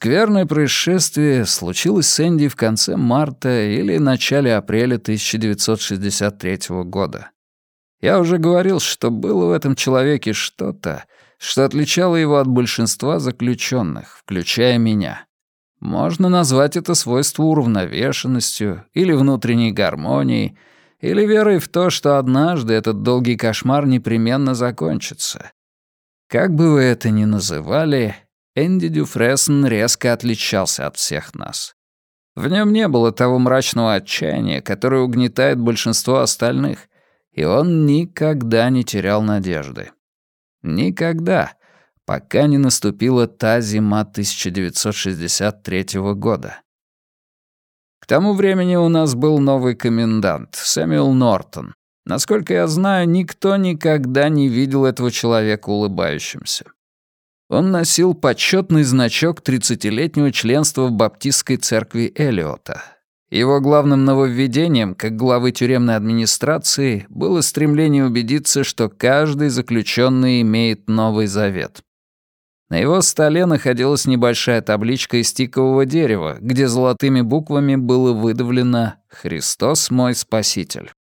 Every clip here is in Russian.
Скверное происшествие случилось с Энди в конце марта или начале апреля 1963 года. Я уже говорил, что было в этом человеке что-то, что отличало его от большинства заключенных, включая меня. Можно назвать это свойство уравновешенностью или внутренней гармонией, или верой в то, что однажды этот долгий кошмар непременно закончится. Как бы вы это ни называли, Энди Дюфрессен резко отличался от всех нас. В нем не было того мрачного отчаяния, которое угнетает большинство остальных, и он никогда не терял надежды. Никогда, пока не наступила та зима 1963 года. К тому времени у нас был новый комендант, Сэмюэл Нортон. Насколько я знаю, никто никогда не видел этого человека улыбающимся. Он носил почетный значок 30-летнего членства в Баптистской церкви Элиота. Его главным нововведением, как главы тюремной администрации, было стремление убедиться, что каждый заключенный имеет Новый Завет. На его столе находилась небольшая табличка из тикового дерева, где золотыми буквами было выдавлено «Христос мой Спаситель».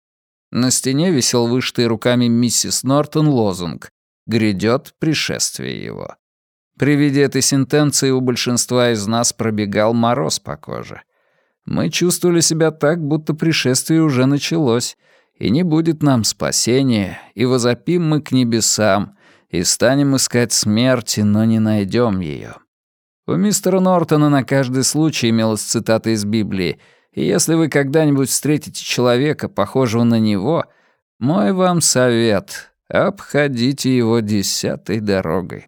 На стене висел вышитый руками миссис Нортон лозунг «Грядет пришествие его». При виде этой сентенции у большинства из нас пробегал мороз по коже. Мы чувствовали себя так, будто пришествие уже началось, и не будет нам спасения, и возопим мы к небесам, и станем искать смерти, но не найдем ее. У мистера Нортона на каждый случай имелась цитата из Библии, и если вы когда-нибудь встретите человека, похожего на него, мой вам совет — обходите его десятой дорогой.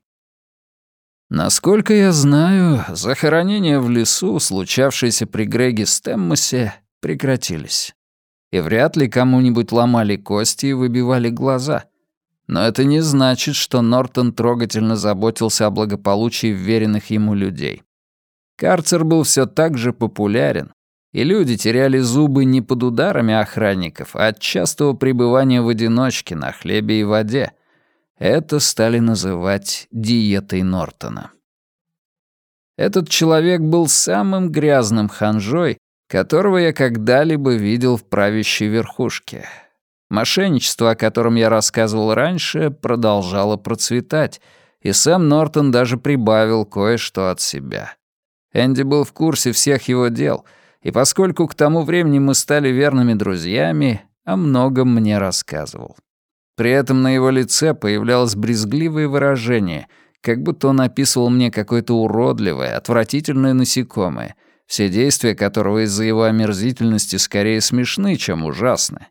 Насколько я знаю, захоронения в лесу, случавшиеся при Греге Стэммосе, прекратились. И вряд ли кому-нибудь ломали кости и выбивали глаза. Но это не значит, что Нортон трогательно заботился о благополучии веренных ему людей. Карцер был все так же популярен, и люди теряли зубы не под ударами охранников, а от частого пребывания в одиночке на хлебе и воде, это стали называть диетой Нортона. Этот человек был самым грязным ханжой, которого я когда-либо видел в правящей верхушке. Мошенничество, о котором я рассказывал раньше, продолжало процветать, и Сэм Нортон даже прибавил кое-что от себя. Энди был в курсе всех его дел, и поскольку к тому времени мы стали верными друзьями, о многом мне рассказывал. При этом на его лице появлялось брезгливое выражение, как будто он описывал мне какое-то уродливое, отвратительное насекомое, все действия которого из-за его омерзительности скорее смешны, чем ужасны.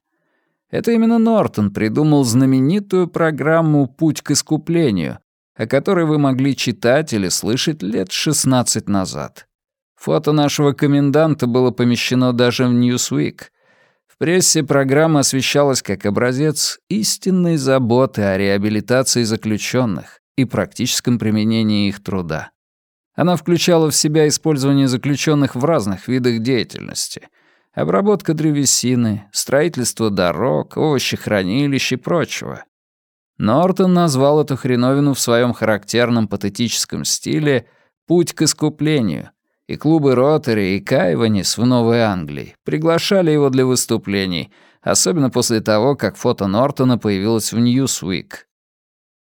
Это именно Нортон придумал знаменитую программу «Путь к искуплению», о которой вы могли читать или слышать лет 16 назад. Фото нашего коменданта было помещено даже в «Ньюсвик», в прессе программа освещалась как образец истинной заботы о реабилитации заключенных и практическом применении их труда. Она включала в себя использование заключенных в разных видах деятельности. Обработка древесины, строительство дорог, овощехранилищ и прочего. Нортон назвал эту хреновину в своем характерном патетическом стиле «путь к искуплению», и клубы Ротари и Кайванис в Новой Англии приглашали его для выступлений, особенно после того, как фото Нортона появилось в Ньюсвик.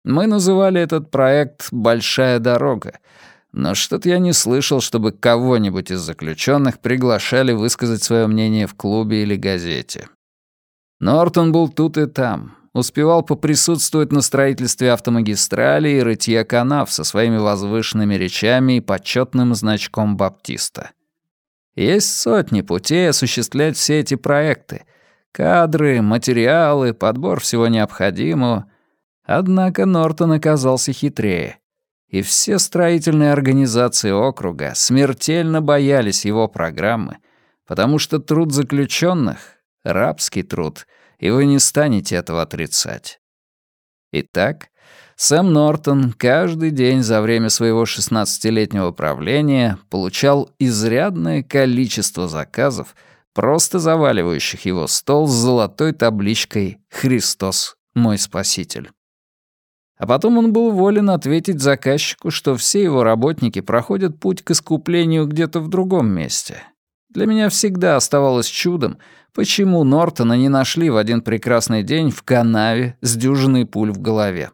Мы называли этот проект «Большая дорога», но что-то я не слышал, чтобы кого-нибудь из заключенных приглашали высказать свое мнение в клубе или газете. Нортон был тут и там, успевал поприсутствовать на строительстве автомагистрали и рытье канав со своими возвышенными речами и почетным значком баптиста. Есть сотни путей осуществлять все эти проекты. Кадры, материалы, подбор всего необходимого. Однако Нортон оказался хитрее. И все строительные организации округа смертельно боялись его программы, потому что труд заключенных, рабский труд — и вы не станете этого отрицать. Итак, Сэм Нортон каждый день за время своего 16-летнего правления получал изрядное количество заказов, просто заваливающих его стол с золотой табличкой «Христос, мой Спаситель». А потом он был волен ответить заказчику, что все его работники проходят путь к искуплению где-то в другом месте. Для меня всегда оставалось чудом, почему Нортона не нашли в один прекрасный день в канаве с дюжиной пуль в голове.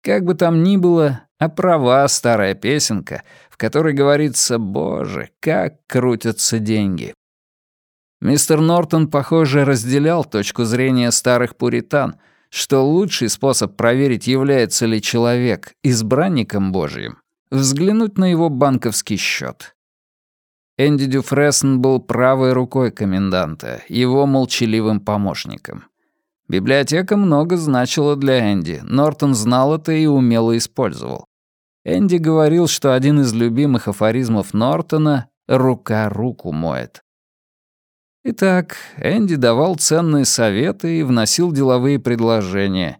Как бы там ни было, а права старая песенка, в которой говорится «Боже, как крутятся деньги». Мистер Нортон, похоже, разделял точку зрения старых пуритан, что лучший способ проверить, является ли человек избранником Божьим, взглянуть на его банковский счет. Энди Дюфрессен был правой рукой коменданта, его молчаливым помощником. Библиотека много значила для Энди, Нортон знал это и умело использовал. Энди говорил, что один из любимых афоризмов Нортона «рука руку моет». Итак, Энди давал ценные советы и вносил деловые предложения.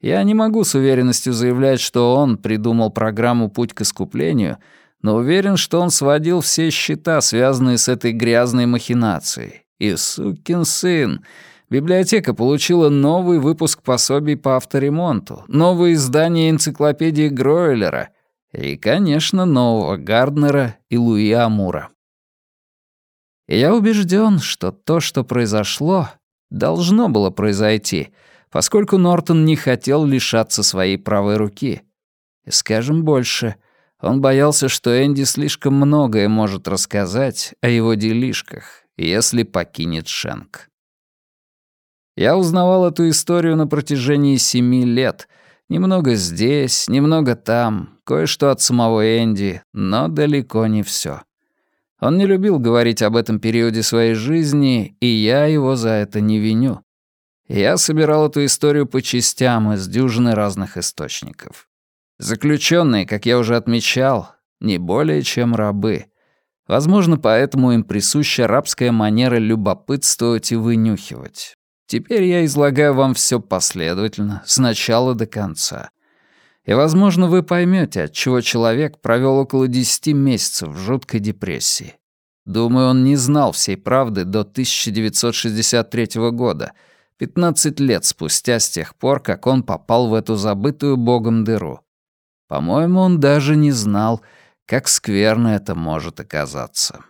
Я не могу с уверенностью заявлять, что он придумал программу «Путь к искуплению», но уверен, что он сводил все счета, связанные с этой грязной махинацией. И сукин сын, библиотека получила новый выпуск пособий по авторемонту, новое издание энциклопедии Гройлера и, конечно, нового Гарднера и Луи Амура. Я убежден, что то, что произошло, должно было произойти, поскольку Нортон не хотел лишаться своей правой руки. Скажем больше, он боялся, что Энди слишком многое может рассказать о его делишках, если покинет Шенк. Я узнавал эту историю на протяжении семи лет. Немного здесь, немного там, кое-что от самого Энди, но далеко не все. Он не любил говорить об этом периоде своей жизни, и я его за это не виню. Я собирал эту историю по частям из дюжины разных источников. Заключенные, как я уже отмечал, не более чем рабы. Возможно, поэтому им присуща рабская манера любопытствовать и вынюхивать. Теперь я излагаю вам все последовательно, с начала до конца. И, возможно, вы поймете, отчего человек провел около 10 месяцев в жуткой депрессии. Думаю, он не знал всей правды до 1963 года, 15 лет спустя с тех пор, как он попал в эту забытую богом дыру. По-моему, он даже не знал, как скверно это может оказаться.